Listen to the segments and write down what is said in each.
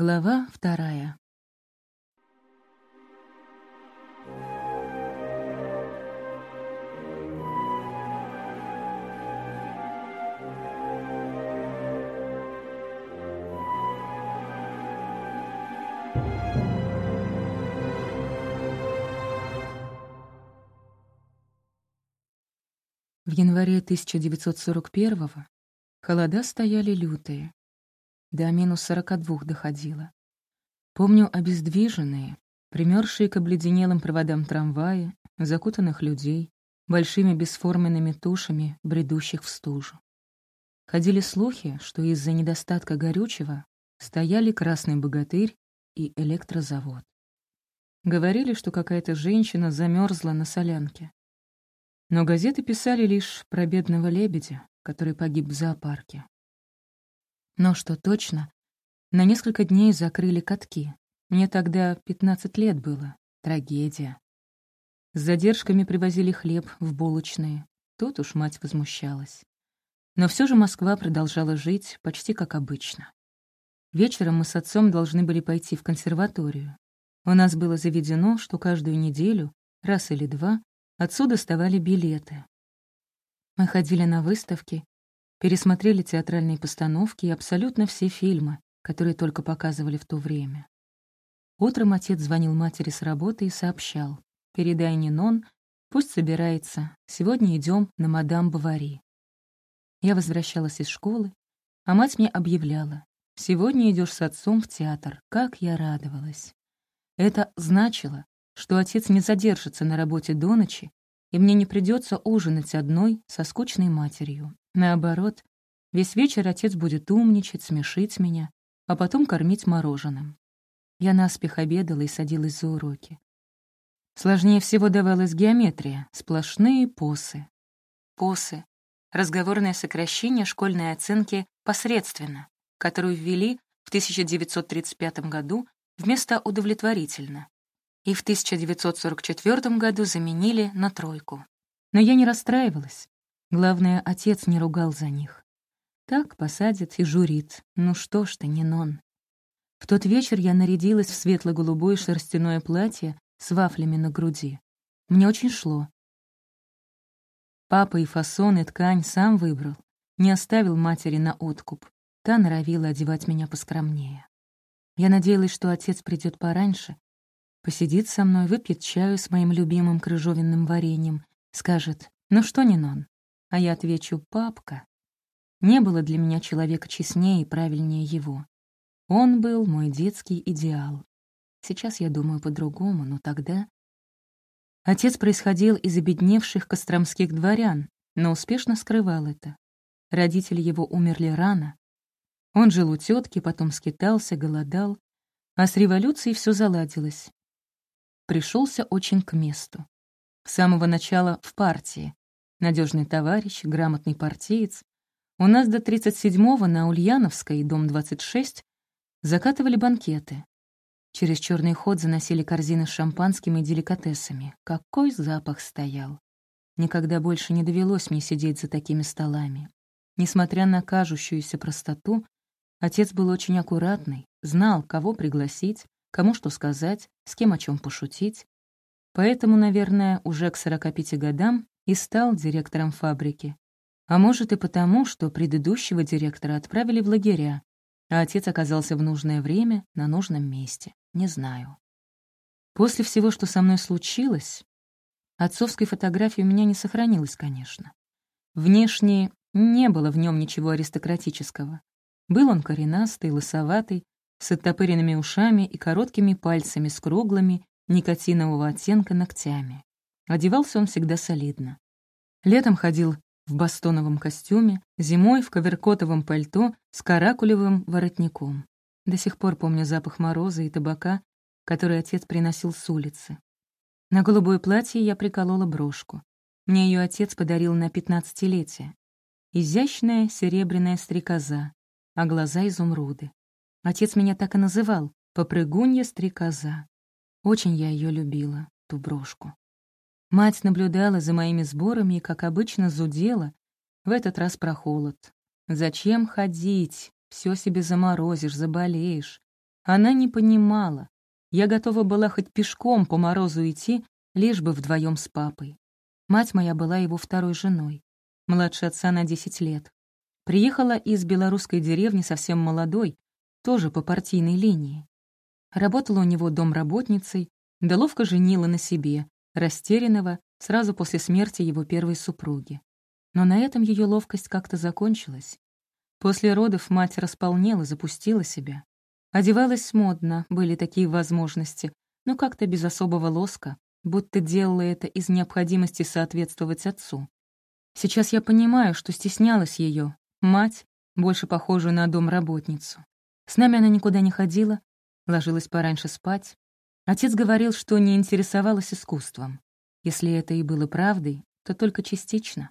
Глава вторая. В январе 1941-го холода стояли лютые. До минус 42 доходило. Помню обездвиженные, примерзшие к обледенелым проводам трамвая, закутанных людей, большими бесформенными тушами, бредущих в стужу. Ходили слухи, что из-за недостатка горючего стояли красный богатырь и электрозавод. Говорили, что какая-то женщина замерзла на солянке. Но газеты писали лишь про бедного лебедя, который погиб в зоопарке. Но что точно, на несколько дней закрыли катки. Мне тогда 15 лет было. Трагедия. С задержками привозили хлеб в булочные. Тут уж мать возмущалась. Но все же Москва продолжала жить почти как обычно. Вечером мы с отцом должны были пойти в консерваторию. У нас было заведено, что каждую неделю, раз или два, Отцу доставали билеты. Мы ходили на выставки, пересмотрели театральные постановки и абсолютно все фильмы, которые только показывали в то время. Утром отец звонил матери с работы и сообщал. «Передай Нинон, пусть собирается. Сегодня идем на мадам Бавари». Я возвращалась из школы, а мать мне объявляла. «Сегодня идешь с отцом в театр. Как я радовалась!» Это значило, что отец не задержится на работе до ночи, и мне не придется ужинать одной со скучной матерью. Наоборот, весь вечер отец будет умничать, смешить меня, а потом кормить мороженым. Я наспех обедала и садилась за уроки. Сложнее всего давалась геометрия, сплошные посы. Посы — разговорное сокращение школьной оценки «посредственно», которую ввели в 1935 году вместо «удовлетворительно», и в 1944 году заменили на тройку. Но я не расстраивалась. Главное, отец не ругал за них. Так посадит и журит. Ну что ж ты, не нон. В тот вечер я нарядилась в светло-голубое шерстяное платье с вафлями на груди. Мне очень шло. Папа и фасон, и ткань сам выбрал. Не оставил матери на откуп. Та норовила одевать меня поскромнее. Я надеялась, что отец придет пораньше, Посидит со мной, выпьет чаю с моим любимым крыжовенным вареньем, скажет «Ну что, Нинон?» А я отвечу «Папка». Не было для меня человека честнее и правильнее его. Он был мой детский идеал. Сейчас я думаю по-другому, но тогда... Отец происходил из обедневших костромских дворян, но успешно скрывал это. Родители его умерли рано. Он жил у тетки, потом скитался, голодал, а с революцией все заладилось пришелся очень к месту. С самого начала в партии. Надежный товарищ, грамотный партиец. У нас до 37-го на Ульяновской, дом 26, закатывали банкеты. Через черный ход заносили корзины с шампанским и деликатесами. Какой запах стоял! Никогда больше не довелось мне сидеть за такими столами. Несмотря на кажущуюся простоту, отец был очень аккуратный, знал, кого пригласить, кому что сказать, с кем о чем пошутить. Поэтому, наверное, уже к 45 годам и стал директором фабрики. А может и потому, что предыдущего директора отправили в лагеря, а отец оказался в нужное время на нужном месте. Не знаю. После всего, что со мной случилось, отцовской фотографии у меня не сохранилось, конечно. Внешне не было в нем ничего аристократического. Был он коренастый, лысоватый, с оттопыренными ушами и короткими пальцами с круглыми, никотинового оттенка ногтями. Одевался он всегда солидно. Летом ходил в бастоновом костюме, зимой в коверкотовом пальто с каракулевым воротником. До сих пор помню запах мороза и табака, который отец приносил с улицы. На голубое платье я приколола брошку. Мне ее отец подарил на пятнадцатилетие. Изящная серебряная стрекоза, а глаза — изумруды. Отец меня так и называл — попрыгунья-стрекоза. Очень я ее любила, ту брошку. Мать наблюдала за моими сборами и, как обычно, зудела, в этот раз про холод. «Зачем ходить? Все себе заморозишь, заболеешь. Она не понимала. Я готова была хоть пешком по морозу идти, лишь бы вдвоем с папой. Мать моя была его второй женой, младше отца на 10 лет. Приехала из белорусской деревни совсем молодой, тоже по партийной линии. Работала у него домработницей, да ловко женила на себе, растерянного, сразу после смерти его первой супруги. Но на этом ее ловкость как-то закончилась. После родов мать располнела, запустила себя. Одевалась модно, были такие возможности, но как-то без особого лоска, будто делала это из необходимости соответствовать отцу. Сейчас я понимаю, что стеснялась ее, мать, больше похожую на домработницу. С нами она никуда не ходила, ложилась пораньше спать. Отец говорил, что не интересовалась искусством. Если это и было правдой, то только частично.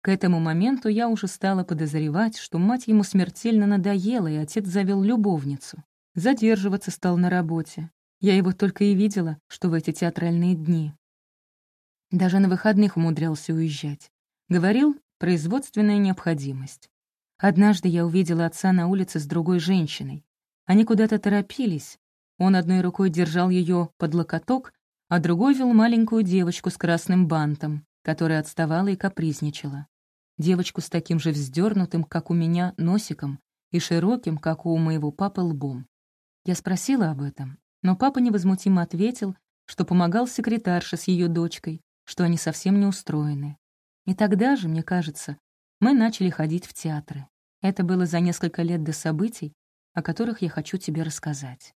К этому моменту я уже стала подозревать, что мать ему смертельно надоела, и отец завел любовницу. Задерживаться стал на работе. Я его только и видела, что в эти театральные дни. Даже на выходных умудрялся уезжать. Говорил, производственная необходимость. Однажды я увидела отца на улице с другой женщиной. Они куда-то торопились. Он одной рукой держал ее под локоток, а другой вел маленькую девочку с красным бантом, которая отставала и капризничала девочку с таким же вздернутым, как у меня, носиком и широким, как у моего папы, лбом. Я спросила об этом, но папа невозмутимо ответил, что помогал секретарше с ее дочкой, что они совсем не устроены. И тогда же, мне кажется, мы начали ходить в театры. Это было за несколько лет до событий, о которых я хочу тебе рассказать.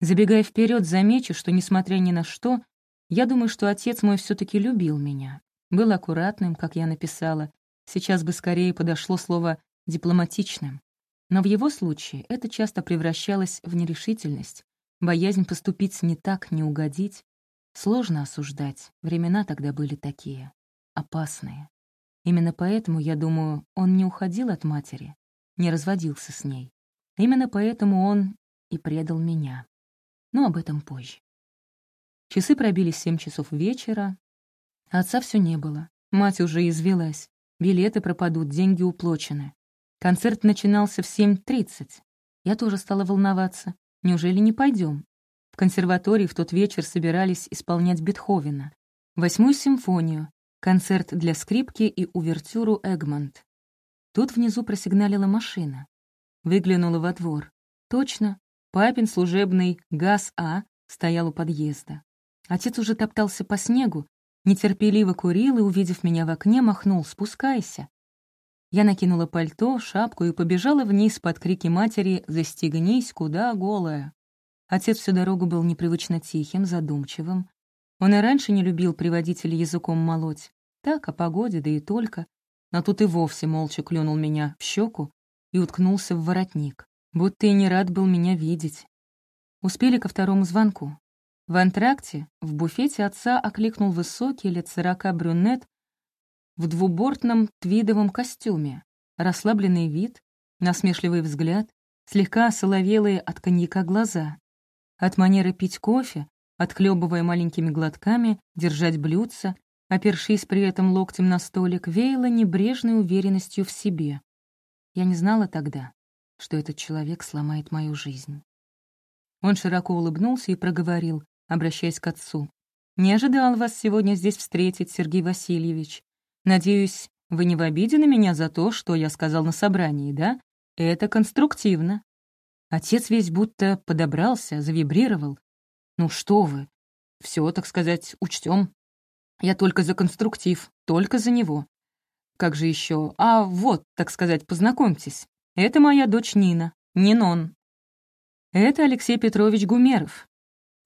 Забегая вперед, замечу, что, несмотря ни на что, я думаю, что отец мой все таки любил меня. Был аккуратным, как я написала, Сейчас бы скорее подошло слово «дипломатичным». Но в его случае это часто превращалось в нерешительность, боязнь поступить не так, не угодить. Сложно осуждать, времена тогда были такие, опасные. Именно поэтому, я думаю, он не уходил от матери, не разводился с ней. Именно поэтому он и предал меня. Но об этом позже. Часы пробили семь часов вечера, отца все не было. Мать уже извелась. Билеты пропадут, деньги уплочены. Концерт начинался в 7.30. Я тоже стала волноваться. Неужели не пойдем? В консерватории в тот вечер собирались исполнять Бетховена. Восьмую симфонию, концерт для скрипки и увертюру «Эгмонт». Тут внизу просигналила машина. Выглянула во двор. Точно, папин служебный ГАЗ-А стоял у подъезда. Отец уже топтался по снегу, нетерпеливо курил и, увидев меня в окне, махнул «Спускайся». Я накинула пальто, шапку и побежала вниз под крики матери «Застегнись, куда голая?». Отец всю дорогу был непривычно тихим, задумчивым. Он и раньше не любил приводителей языком молоть. Так, о погоде, да и только. Но тут и вовсе молча клюнул меня в щеку и уткнулся в воротник, будто и не рад был меня видеть. Успели ко второму звонку. В антракте в буфете отца окликнул высокий лет сорока брюнет в двубортном твидовом костюме, расслабленный вид, насмешливый взгляд, слегка соловелые от коньяка глаза. От манеры пить кофе, отхлебывая маленькими глотками, держать блюдца, опершись при этом локтем на столик, веяло небрежной уверенностью в себе. Я не знала тогда, что этот человек сломает мою жизнь. Он широко улыбнулся и проговорил, обращаясь к отцу. «Не ожидал вас сегодня здесь встретить, Сергей Васильевич. Надеюсь, вы не в обиде на меня за то, что я сказал на собрании, да? Это конструктивно». Отец весь будто подобрался, завибрировал. «Ну что вы, все, так сказать, учтем. Я только за конструктив, только за него. Как же еще? А вот, так сказать, познакомьтесь. Это моя дочь Нина, Нинон. Это Алексей Петрович Гумеров,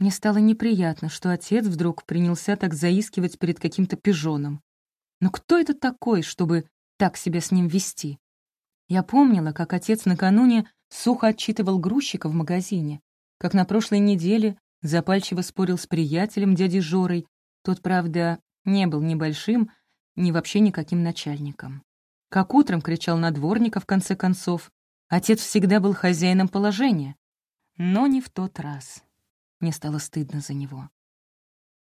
мне стало неприятно, что отец вдруг принялся так заискивать перед каким-то пижоном. Но кто это такой, чтобы так себя с ним вести? Я помнила, как отец накануне сухо отчитывал грузчика в магазине, как на прошлой неделе запальчиво спорил с приятелем дядей Жорой. Тот, правда, не был ни большим, ни вообще никаким начальником. Как утром кричал на дворника в конце концов. Отец всегда был хозяином положения. Но не в тот раз. Мне стало стыдно за него.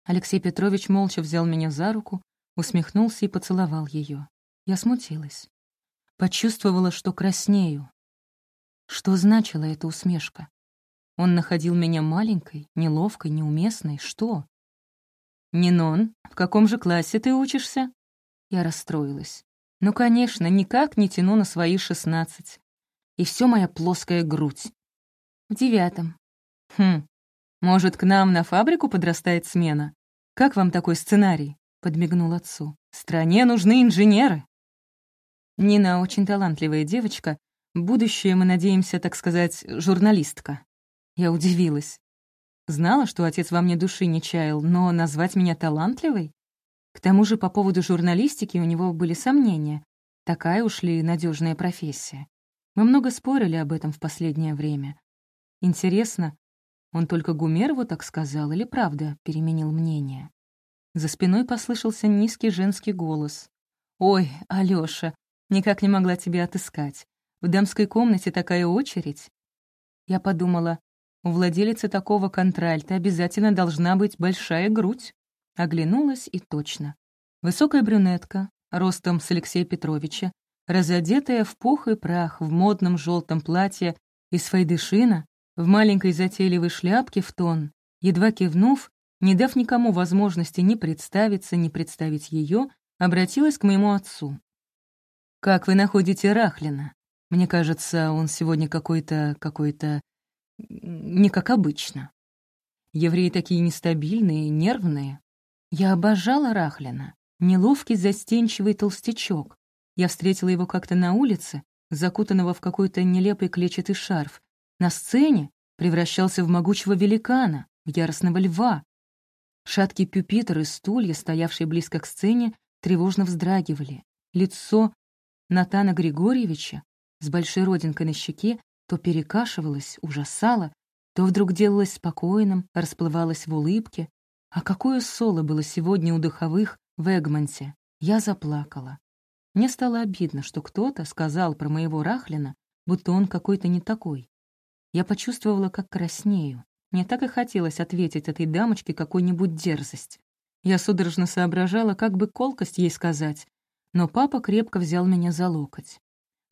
Алексей Петрович молча взял меня за руку, усмехнулся и поцеловал ее. Я смутилась. Почувствовала, что краснею. Что значила эта усмешка? Он находил меня маленькой, неловкой, неуместной. Что? «Нинон, в каком же классе ты учишься?» Я расстроилась. Ну, конечно, никак не тяну на свои шестнадцать. И все моя плоская грудь. В девятом. Хм, может, к нам на фабрику подрастает смена? Как вам такой сценарий? Подмигнул отцу. Стране нужны инженеры. Нина очень талантливая девочка. Будущее, мы надеемся, так сказать, журналистка. Я удивилась. Знала, что отец во мне души не чаял, но назвать меня талантливой? К тому же по поводу журналистики у него были сомнения. Такая уж ли надежная профессия. Мы много спорили об этом в последнее время. Интересно, он только Гумерову так сказал или правда переменил мнение? За спиной послышался низкий женский голос. «Ой, Алёша, никак не могла тебя отыскать. В дамской комнате такая очередь». Я подумала, у владелицы такого контральта обязательно должна быть большая грудь. Оглянулась и точно. Высокая брюнетка, ростом с Алексея Петровича, разодетая в пух и прах в модном желтом платье из файдышина, в маленькой затейливой шляпке в тон, едва кивнув, не дав никому возможности ни представиться, ни представить ее, обратилась к моему отцу. «Как вы находите Рахлина? Мне кажется, он сегодня какой-то... какой-то... не как обычно. Евреи такие нестабильные, нервные. Я обожала Рахлина. Неловкий, застенчивый толстячок. Я встретила его как-то на улице, закутанного в какой-то нелепый клетчатый шарф. На сцене превращался в могучего великана, в яростного льва. Шаткий пюпитр и стулья, стоявшие близко к сцене, тревожно вздрагивали. Лицо Натана Григорьевича с большой родинкой на щеке то перекашивалось, ужасало, то вдруг делалось спокойным, расплывалось в улыбке, а какое соло было сегодня у духовых в Эгмонте. Я заплакала. Мне стало обидно, что кто-то сказал про моего Рахлина, будто он какой-то не такой. Я почувствовала, как краснею. Мне так и хотелось ответить этой дамочке какую-нибудь дерзость. Я судорожно соображала, как бы колкость ей сказать, но папа крепко взял меня за локоть.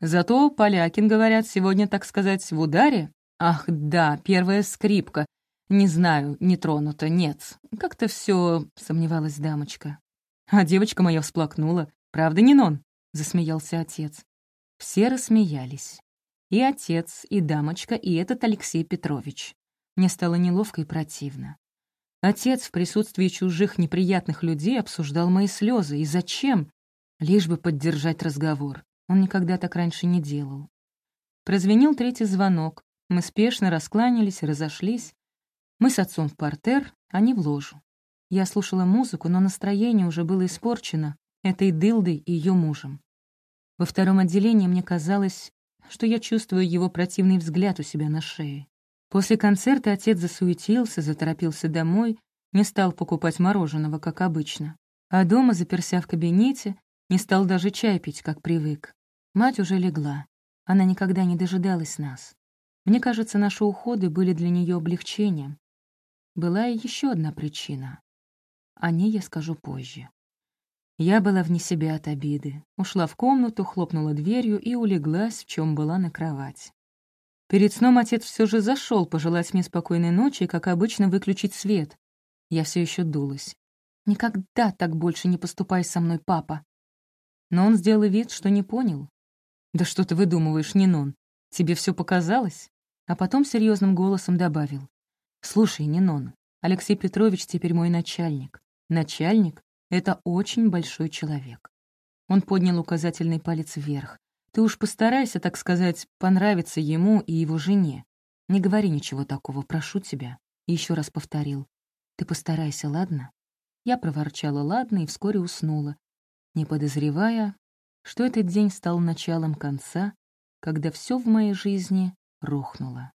Зато полякин, говорят, сегодня, так сказать, в ударе. Ах, да, первая скрипка. «Не знаю, не тронуто, нет. Как-то все сомневалась дамочка. А девочка моя всплакнула. «Правда, не нон?» — засмеялся отец. Все рассмеялись. И отец, и дамочка, и этот Алексей Петрович. Мне стало неловко и противно. Отец в присутствии чужих неприятных людей обсуждал мои слезы. И зачем? Лишь бы поддержать разговор. Он никогда так раньше не делал. Прозвенел третий звонок. Мы спешно раскланялись, разошлись. Мы с отцом в портер, они в ложу. Я слушала музыку, но настроение уже было испорчено этой дылдой и ее мужем. Во втором отделении мне казалось, что я чувствую его противный взгляд у себя на шее. После концерта отец засуетился, заторопился домой, не стал покупать мороженого, как обычно. А дома, заперся в кабинете, не стал даже чай пить, как привык. Мать уже легла. Она никогда не дожидалась нас. Мне кажется, наши уходы были для нее облегчением. Была и еще одна причина. О ней я скажу позже. Я была вне себя от обиды. Ушла в комнату, хлопнула дверью и улеглась, в чем была на кровать. Перед сном отец все же зашел пожелать мне спокойной ночи и, как обычно, выключить свет. Я все еще дулась. «Никогда так больше не поступай со мной, папа!» Но он сделал вид, что не понял. «Да что ты выдумываешь, Нинон? Тебе все показалось?» А потом серьезным голосом добавил. «Слушай, Нинон, Алексей Петрович теперь мой начальник. Начальник — это очень большой человек». Он поднял указательный палец вверх. «Ты уж постарайся, так сказать, понравиться ему и его жене. Не говори ничего такого, прошу тебя». И еще раз повторил. «Ты постарайся, ладно?» Я проворчала «ладно» и вскоре уснула, не подозревая, что этот день стал началом конца, когда все в моей жизни рухнуло.